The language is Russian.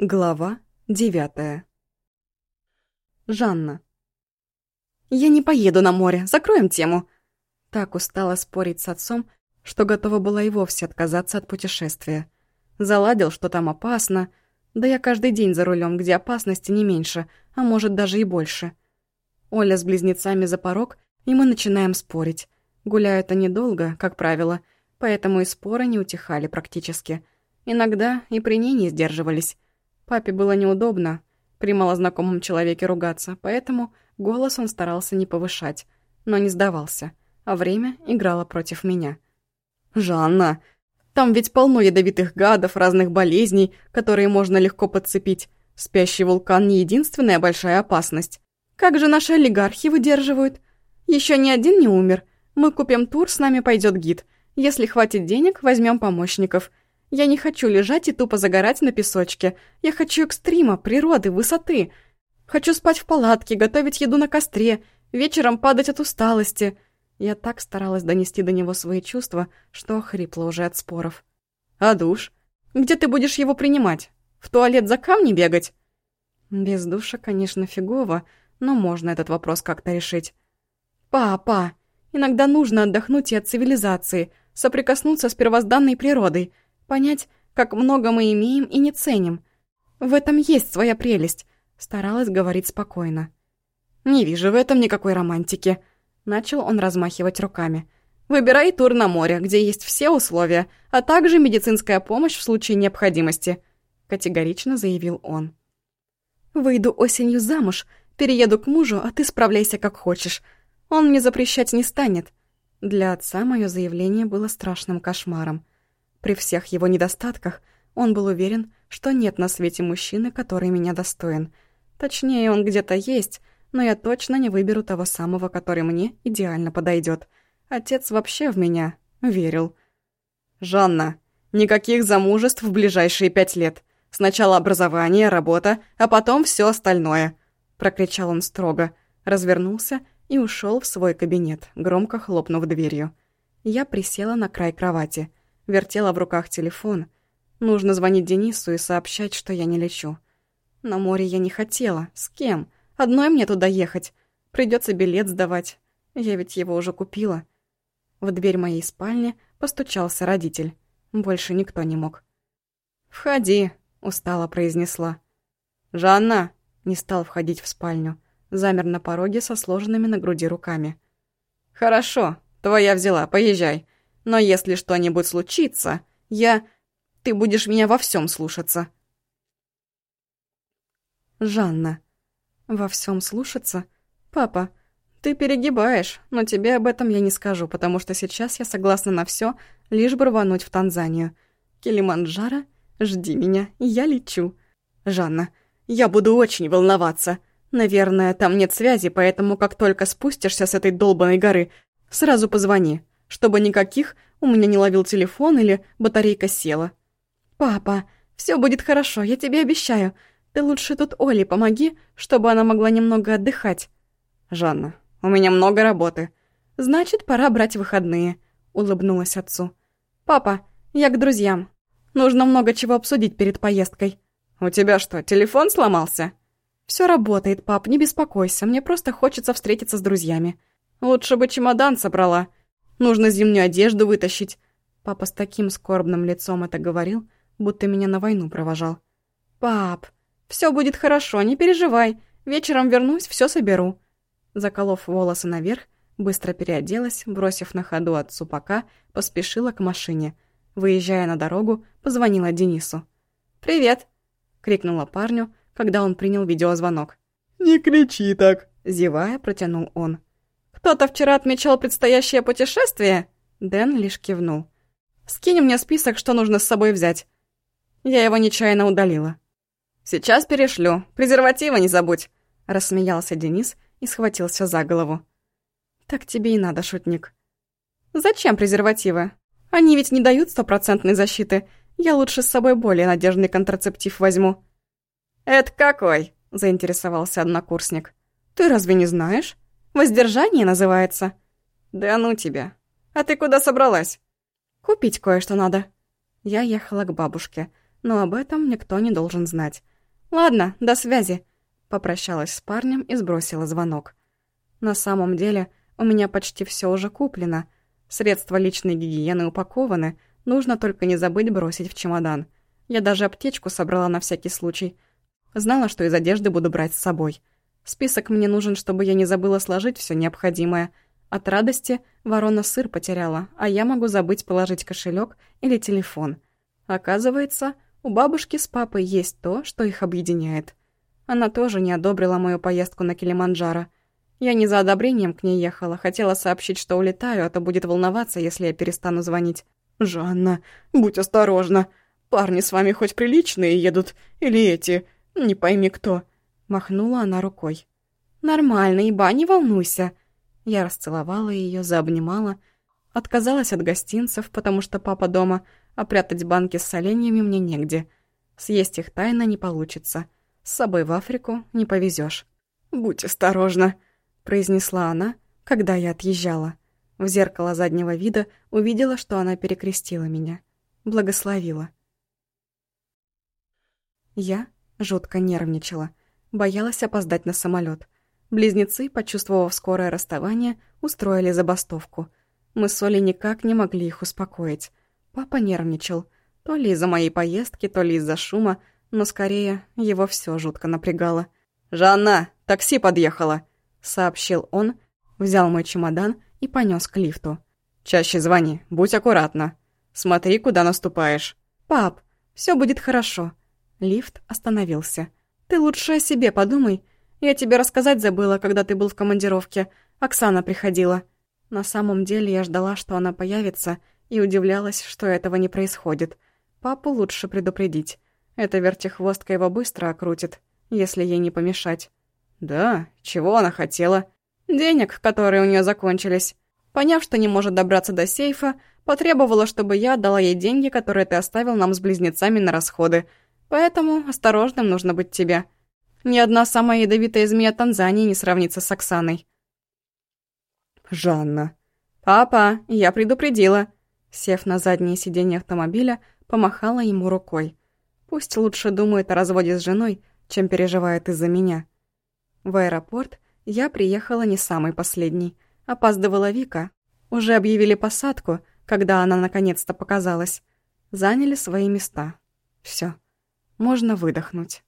Глава девятая. Жанна. «Я не поеду на море, закроем тему!» Так устала спорить с отцом, что готова была и вовсе отказаться от путешествия. Заладил, что там опасно. Да я каждый день за рулем, где опасности не меньше, а может даже и больше. Оля с близнецами за порог, и мы начинаем спорить. Гуляют они долго, как правило, поэтому и споры не утихали практически. Иногда и при ней не сдерживались. Папе было неудобно при малознакомом человеке ругаться, поэтому голос он старался не повышать, но не сдавался, а время играло против меня. «Жанна, там ведь полно ядовитых гадов, разных болезней, которые можно легко подцепить. Спящий вулкан не единственная большая опасность. Как же наши олигархи выдерживают? Еще ни один не умер. Мы купим тур, с нами пойдет гид. Если хватит денег, возьмем помощников. Я не хочу лежать и тупо загорать на песочке. Я хочу экстрима, природы, высоты. Хочу спать в палатке, готовить еду на костре, вечером падать от усталости. Я так старалась донести до него свои чувства, что охрипла уже от споров. «А душ? Где ты будешь его принимать? В туалет за камни бегать?» Без душа, конечно, фигово, но можно этот вопрос как-то решить. «Папа, иногда нужно отдохнуть и от цивилизации, соприкоснуться с первозданной природой, Понять, как много мы имеем и не ценим. В этом есть своя прелесть. Старалась говорить спокойно. «Не вижу в этом никакой романтики», — начал он размахивать руками. «Выбирай тур на море, где есть все условия, а также медицинская помощь в случае необходимости», — категорично заявил он. «Выйду осенью замуж, перееду к мужу, а ты справляйся как хочешь. Он мне запрещать не станет». Для отца мое заявление было страшным кошмаром. При всех его недостатках он был уверен, что нет на свете мужчины, который меня достоин. Точнее, он где-то есть, но я точно не выберу того самого, который мне идеально подойдет. Отец вообще в меня верил. «Жанна, никаких замужеств в ближайшие пять лет. Сначала образование, работа, а потом все остальное», — прокричал он строго, развернулся и ушел в свой кабинет, громко хлопнув дверью. Я присела на край кровати — Вертела в руках телефон. Нужно звонить Денису и сообщать, что я не лечу. На море я не хотела. С кем? Одной мне туда ехать. Придется билет сдавать. Я ведь его уже купила. В дверь моей спальни постучался родитель. Больше никто не мог. «Входи», — устало произнесла. «Жанна!» — не стал входить в спальню. Замер на пороге со сложенными на груди руками. «Хорошо, твоя взяла, поезжай. Но если что-нибудь случится, я... Ты будешь меня во всем слушаться». Жанна. «Во всем слушаться? Папа, ты перегибаешь, но тебе об этом я не скажу, потому что сейчас я согласна на все, лишь бы рвануть в Танзанию. Килиманджаро, жди меня, я лечу. Жанна, я буду очень волноваться. Наверное, там нет связи, поэтому как только спустишься с этой долбанной горы, сразу позвони чтобы никаких у меня не ловил телефон или батарейка села. «Папа, все будет хорошо, я тебе обещаю. Ты лучше тут Оле помоги, чтобы она могла немного отдыхать». «Жанна, у меня много работы». «Значит, пора брать выходные», — улыбнулась отцу. «Папа, я к друзьям. Нужно много чего обсудить перед поездкой». «У тебя что, телефон сломался?» Все работает, пап, не беспокойся, мне просто хочется встретиться с друзьями. Лучше бы чемодан собрала. Нужно зимнюю одежду вытащить. Папа с таким скорбным лицом это говорил, будто меня на войну провожал. «Пап, все будет хорошо, не переживай. Вечером вернусь, все соберу». Заколов волосы наверх, быстро переоделась, бросив на ходу отцу пока, поспешила к машине. Выезжая на дорогу, позвонила Денису. «Привет!» — крикнула парню, когда он принял видеозвонок. «Не кричи так!» — зевая, протянул он. «Кто-то вчера отмечал предстоящее путешествие?» Дэн лишь кивнул. «Скинь мне список, что нужно с собой взять». Я его нечаянно удалила. «Сейчас перешлю. Презерватива не забудь!» Рассмеялся Денис и схватился за голову. «Так тебе и надо, шутник». «Зачем презервативы? Они ведь не дают стопроцентной защиты. Я лучше с собой более надежный контрацептив возьму». «Это какой?» – заинтересовался однокурсник. «Ты разве не знаешь?» Воздержание называется». «Да ну тебя. А ты куда собралась?» «Купить кое-что надо». Я ехала к бабушке. но об этом никто не должен знать. «Ладно, до связи», — попрощалась с парнем и сбросила звонок. На самом деле, у меня почти все уже куплено. Средства личной гигиены упакованы, нужно только не забыть бросить в чемодан. Я даже аптечку собрала на всякий случай. Знала, что из одежды буду брать с собой. Список мне нужен, чтобы я не забыла сложить все необходимое. От радости ворона сыр потеряла, а я могу забыть положить кошелек или телефон. Оказывается, у бабушки с папой есть то, что их объединяет. Она тоже не одобрила мою поездку на Килиманджаро. Я не за одобрением к ней ехала, хотела сообщить, что улетаю, а то будет волноваться, если я перестану звонить. «Жанна, будь осторожна. Парни с вами хоть приличные едут, или эти, не пойми кто». Махнула она рукой. «Нормально, Иба, не волнуйся». Я расцеловала ее, заобнимала. Отказалась от гостинцев, потому что папа дома, а прятать банки с соленьями мне негде. Съесть их тайно не получится. С собой в Африку не повезешь. «Будь осторожна», — произнесла она, когда я отъезжала. В зеркало заднего вида увидела, что она перекрестила меня. Благословила. Я жутко нервничала. Боялась опоздать на самолет. Близнецы, почувствовав скорое расставание, устроили забастовку. Мы с Олей никак не могли их успокоить. Папа нервничал. То ли из-за моей поездки, то ли из-за шума, но скорее его все жутко напрягало. «Жанна, такси подъехало!» — сообщил он, взял мой чемодан и понес к лифту. «Чаще звони, будь аккуратна. Смотри, куда наступаешь». «Пап, все будет хорошо». Лифт остановился. «Ты лучше о себе подумай. Я тебе рассказать забыла, когда ты был в командировке. Оксана приходила». На самом деле я ждала, что она появится, и удивлялась, что этого не происходит. Папу лучше предупредить. Эта вертихвостка его быстро окрутит, если ей не помешать. «Да? Чего она хотела?» «Денег, которые у нее закончились. Поняв, что не может добраться до сейфа, потребовала, чтобы я отдала ей деньги, которые ты оставил нам с близнецами на расходы. Поэтому осторожным нужно быть тебе. Ни одна самая ядовитая змея Танзании не сравнится с Оксаной». «Жанна». «Папа, я предупредила». Сев на заднее сиденье автомобиля, помахала ему рукой. Пусть лучше думает о разводе с женой, чем переживает из-за меня. В аэропорт я приехала не самый последний. Опаздывала Вика. Уже объявили посадку, когда она наконец-то показалась. Заняли свои места. Все, можно выдохнуть.